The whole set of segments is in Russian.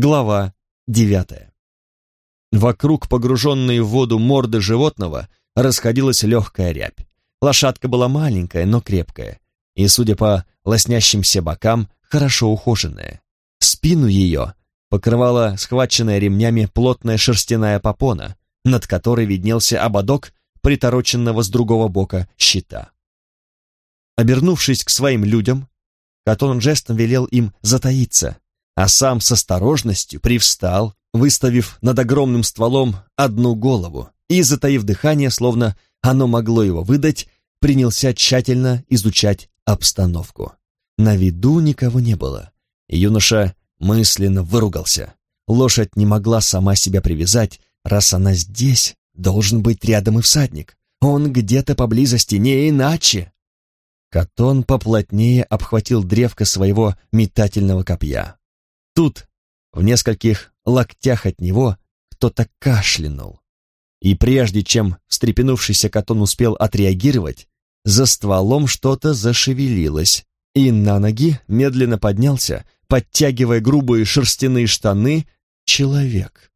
Глава девятая. Вокруг погруженной в воду морды животного расходилась легкая рябь. Лошадка была маленькая, но крепкая, и, судя по лоснящимся бокам, хорошо ухоженная. Спину ее покрывала схваченная ремнями плотная шерстяная попона, над которой виднелся ободок притороченного с другого бока щита. Обернувшись к своим людям, Катон жестом велел им затаиться, а сам с осторожностью привстал, выставив над огромным стволом одну голову и, затаив дыхание, словно оно могло его выдать, принялся тщательно изучать обстановку. На виду никого не было. Юноша мысленно выругался. Лошадь не могла сама себя привязать, раз она здесь, должен быть рядом и всадник. Он где-то поблизости, не иначе. Катон поплотнее обхватил древко своего метательного копья. Тут, в нескольких локтях от него, кто-то кашлянул. И прежде чем встрепенувшийся Катон успел отреагировать, за стволом что-то зашевелилось, и на ноги медленно поднялся, подтягивая грубые шерстяные штаны, человек.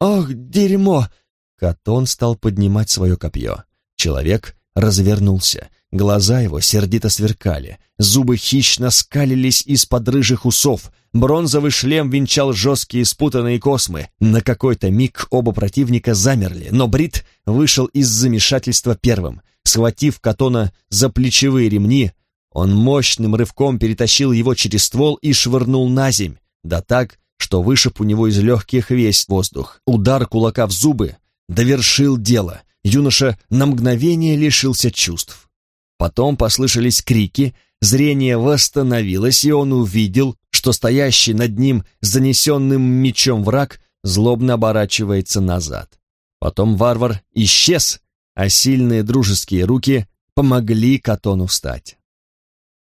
«Ох, дерьмо!» Катон стал поднимать свое копье. Человек развернулся, глаза его сердито сверкали, зубы хищно скалились из-под рыжих усов, бронзовый шлем венчал жесткие спутанные космы. На какой-то миг оба противника замерли, но Брит вышел из замешательства первым. Схватив Катона за плечевые ремни, он мощным рывком перетащил его через ствол и швырнул на земь, да так, что вышиб у него из легких весь воздух. Удар кулака в зубы довершил дело. Юноша на мгновение лишился чувств. Потом послышались крики, зрение восстановилось, и он увидел, что стоящий над ним занесенным мечом враг злобно оборачивается назад. Потом варвар исчез, а сильные дружеские руки помогли Катону встать.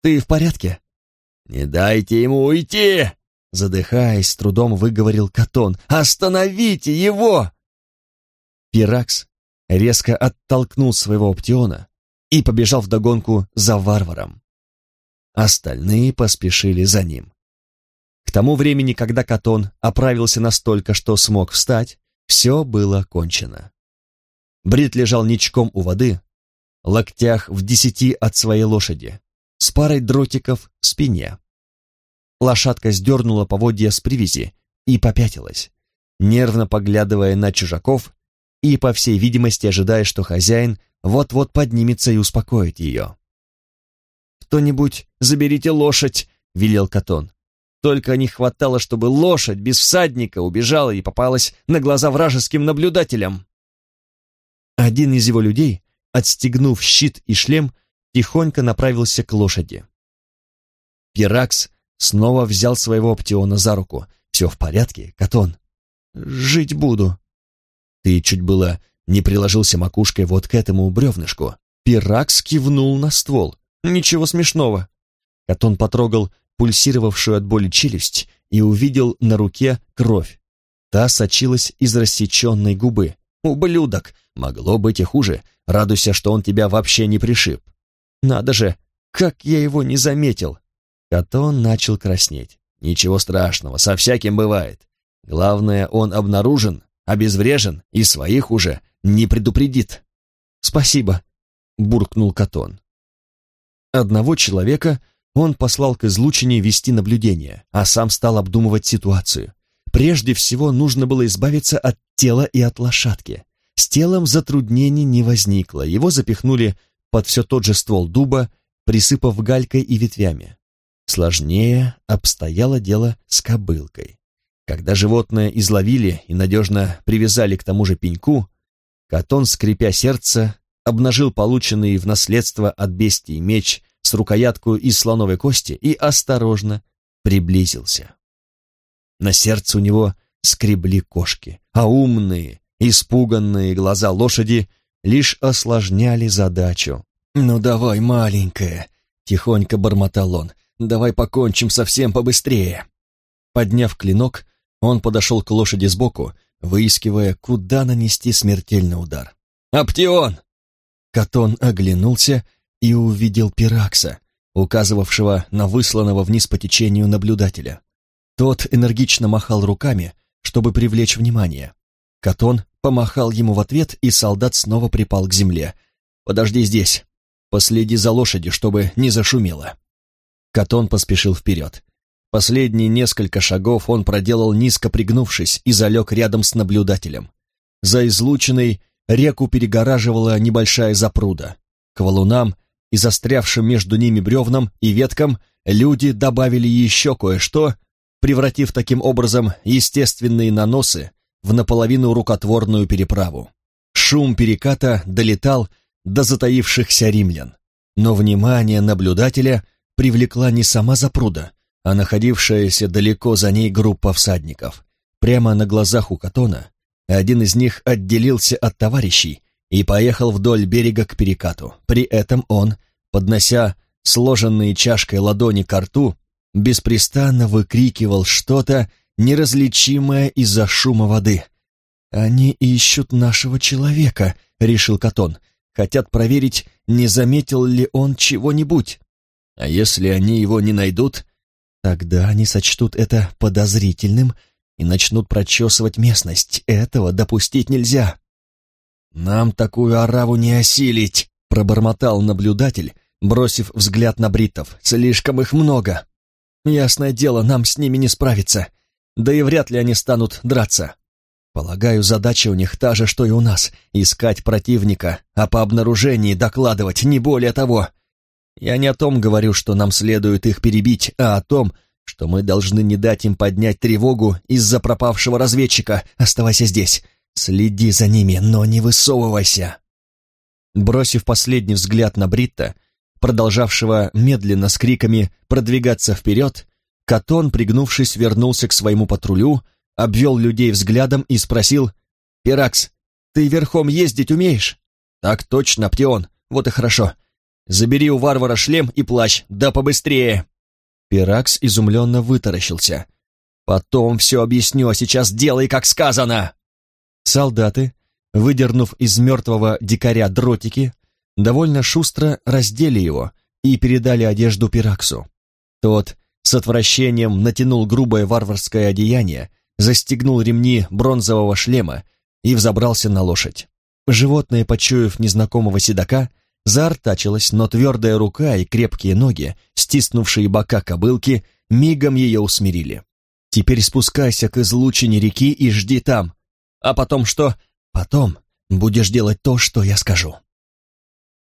«Ты в порядке?» «Не дайте ему уйти!» Задыхаясь, с трудом выговорил Катон. «Остановите его!» Пиракс резко оттолкнул своего оптиона и побежал вдогонку за варваром. Остальные поспешили за ним. К тому времени, когда Катон оправился настолько, что смог встать, все было кончено. Брит лежал ничком у воды, локтях в десяти от своей лошади, с парой дротиков в спине. Лошадка сдернула поводья с привязи и попятилась, нервно поглядывая на чужаков и, по всей видимости, ожидая, что хозяин вот-вот поднимется и успокоит ее. «Кто-нибудь заберите лошадь!» — велел Катон. Только не хватало, чтобы лошадь без всадника убежала и попалась на глаза вражеским наблюдателям. Один из его людей, отстегнув щит и шлем, тихонько направился к лошади. Пиракс снова взял своего Птиона за руку. «Все в порядке, Катон?» «Жить буду», ты чуть было не приложился макушкой вот к этому бревнышку. Пиракс кивнул на ствол. Ничего смешного. Катон потрогал пульсировавшую от боли челюсть и увидел на руке кровь. Та сочилась из рассеченной губы. «Ублюдок! Могло быть и хуже. Радуйся, что он тебя вообще не пришиб». «Надо же! Как я его не заметил!» Катон начал краснеть. «Ничего страшного, со всяким бывает. Главное, он обнаружен обезврежен и своих уже не предупредит. «Спасибо», — буркнул Катон. Одного человека он послал к излучине вести наблюдение, а сам стал обдумывать ситуацию. Прежде всего нужно было избавиться от тела и от лошадки. С телом затруднений не возникло, его запихнули под все тот же ствол дуба, присыпав галькой и ветвями. Сложнее обстояло дело с кобылкой. Когда животное изловили и надежно привязали к тому же пеньку, Катон, скрипя сердце, обнажил полученный в наследство от бестии меч с рукоятку из слоновой кости и осторожно приблизился. На сердце у него скребли кошки, а умные, испуганные глаза лошади лишь осложняли задачу. «Ну давай, маленькая!» — тихонько бормотал он. «Давай покончим совсем побыстрее!» Подняв клинок, он подошел к лошади сбоку, выискивая, куда нанести смертельный удар. «Аптион!» Катон оглянулся и увидел Пиракса, указывавшего на высланного вниз по течению наблюдателя. Тот энергично махал руками, чтобы привлечь внимание. Катон помахал ему в ответ, и солдат снова припал к земле. «Подожди здесь. Последи за лошадью, чтобы не зашумело». Катон поспешил вперед. Последние несколько шагов он проделал низко пригнувшись и залег рядом с наблюдателем. За излученной реку перегораживала небольшая запруда. К валунам и застрявшим между ними бревнам и веткам люди добавили еще кое-что, превратив таким образом естественные наносы в наполовину рукотворную переправу. Шум переката долетал до затаившихся римлян, но внимание наблюдателя привлекла не сама запруда, а находившаяся далеко за ней группа всадников. Прямо на глазах у Катона один из них отделился от товарищей и поехал вдоль берега к перекату. При этом он, поднося сложенные чашкой ладони к рту, беспрестанно выкрикивал что-то неразличимое из-за шума воды. «Они ищут нашего человека», — решил Катон. «Хотят проверить, не заметил ли он чего-нибудь. А если они его не найдут, тогда они сочтут это подозрительным и начнут прочесывать местность. Этого допустить нельзя». «Нам такую ораву не осилить», — пробормотал наблюдатель, бросив взгляд на бриттов. «Слишком их много». «Ясное дело, нам с ними не справиться. Да и вряд ли они станут драться. Полагаю, задача у них та же, что и у нас — искать противника, а по обнаружении докладывать, не более того. Я не о том говорю, что нам следует их перебить, а о том, что мы должны не дать им поднять тревогу из-за пропавшего разведчика. Оставайся здесь, следи за ними, но не высовывайся. Бросив последний взгляд на Бритта, продолжавшего медленно с криками продвигаться вперед, Катон, пригнувшись, вернулся к своему патрулю, обвел людей взглядом и спросил, «Пиракс, ты верхом ездить умеешь?» «Так точно, Птион, вот и хорошо. Забери у варвара шлем и плащ, да побыстрее!» Пиракс изумленно вытаращился. «Потом все объясню, а сейчас делай, как сказано!» Солдаты, выдернув из мертвого дикаря дротики, довольно шустро раздели его и передали одежду Пираксу. Тот с отвращением натянул грубое варварское одеяние, застегнул ремни бронзового шлема и взобрался на лошадь. Животное, почуяв незнакомого седока, заортачилось, но твердая рука и крепкие ноги, стиснувшие бока кобылки, мигом ее усмирили. «Теперь спускайся к излучине реки и жди там. А потом что? Потом будешь делать то, что я скажу».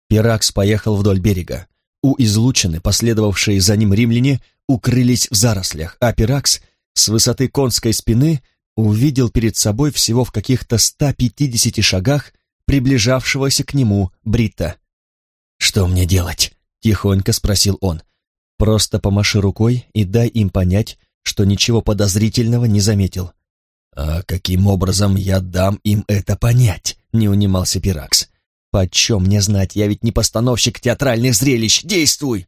Пиракс поехал вдоль берега. У излучины, последовавшие за ним римляне, укрылись в зарослях, а Пиракс с высоты конской спины увидел перед собой всего в каких-то 150 шагах приближавшегося к нему Бритта. «Что мне делать?» — тихонько спросил он. «Просто помаши рукой и дай им понять, что ничего подозрительного не заметил». «А каким образом я дам им это понять?» — не унимался Пиракс. «Почем мне знать, я ведь не постановщик театральных зрелищ, действуй!»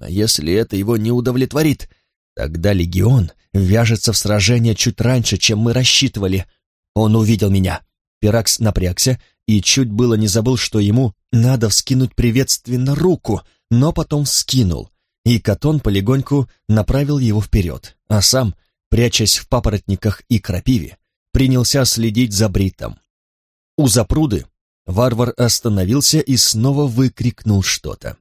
А если это его не удовлетворит, тогда легион вяжется в сражение чуть раньше, чем мы рассчитывали. Он увидел меня. Пиракс напрягся и чуть было не забыл, что ему надо вскинуть приветственно руку, но потом скинул, и Катон полегоньку направил его вперед, а сам, прячась в папоротниках и крапиве, принялся следить за Бритом. У запруды варвар остановился и снова выкрикнул что-то.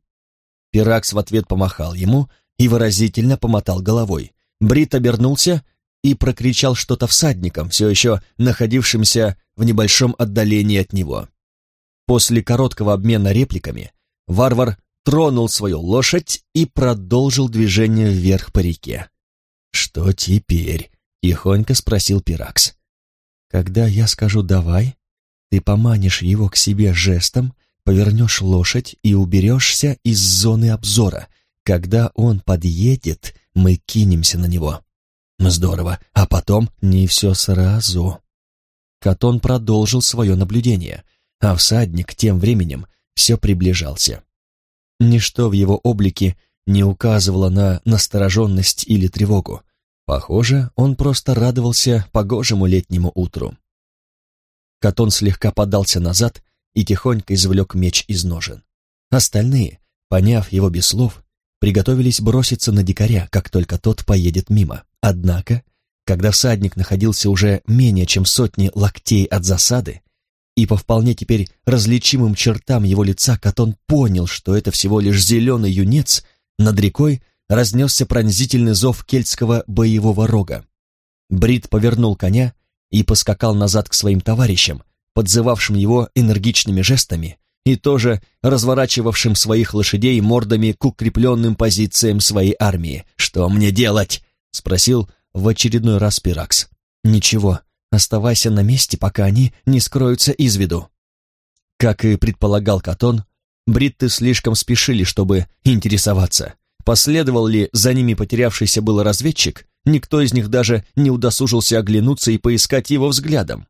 Пиракс в ответ помахал ему и выразительно помотал головой. Брит обернулся и прокричал что-то всадникам, все еще находившимся в небольшом отдалении от него. После короткого обмена репликами варвар тронул свою лошадь и продолжил движение вверх по реке. «Что теперь?» — тихонько спросил Пиракс. «Когда я скажу «давай», ты поманишь его к себе жестом, повернешь лошадь и уберешься из зоны обзора. Когда он подъедет, мы кинемся на него. Здорово, а потом не все сразу. Катон продолжил свое наблюдение, а всадник тем временем все приближался. Ничто в его облике не указывало на настороженность или тревогу. Похоже, он просто радовался погожему летнему утру. Катон слегка подался назад и тихонько извлек меч из ножен. Остальные, поняв его без слов, приготовились броситься на дикаря, как только тот поедет мимо. Однако, когда всадник находился уже менее чем сотни локтей от засады, и по вполне теперь различимым чертам его лица Катон понял, что это всего лишь зеленый юнец, над рекой разнесся пронзительный зов кельтского боевого рога. Брит повернул коня и поскакал назад к своим товарищам, подзывавшим его энергичными жестами и тоже разворачивавшим своих лошадей мордами к укрепленным позициям своей армии. «Что мне делать?» — спросил в очередной раз Пиракс. «Ничего, оставайся на месте, пока они не скроются из виду». Как и предполагал Катон, бритты слишком спешили, чтобы интересоваться. Последовал ли за ними потерявшийся был разведчик, никто из них даже не удосужился оглянуться и поискать его взглядом.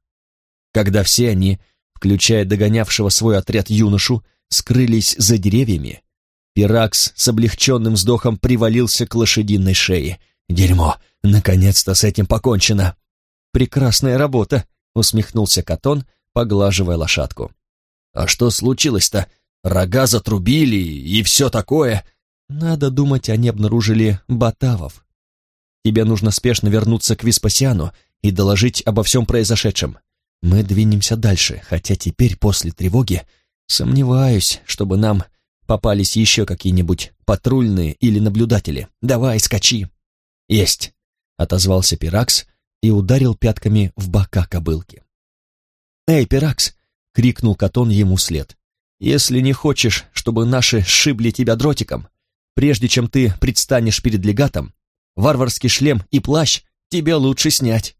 Когда все они, включая догонявшего свой отряд юношу, скрылись за деревьями, Пиракс с облегченным вздохом привалился к лошадиной шее. «Дерьмо! Наконец-то с этим покончено!» «Прекрасная работа!» — усмехнулся Катон, поглаживая лошадку. «А что случилось-то? Рога затрубили и все такое?» «Надо думать, они обнаружили Батавов. Тебе нужно спешно вернуться к Веспасиану и доложить обо всем произошедшем. Мы двинемся дальше, хотя теперь, после тревоги, сомневаюсь, чтобы нам попались еще какие-нибудь патрульные или наблюдатели. Давай, скачи!» «Есть!» — отозвался Пиракс и ударил пятками в бока кобылки. «Эй, Пиракс!» — крикнул Катон ему след. «Если не хочешь, чтобы наши сшибли тебя дротиком, прежде чем ты предстанешь перед легатом, Варварский шлем и плащ тебе лучше снять.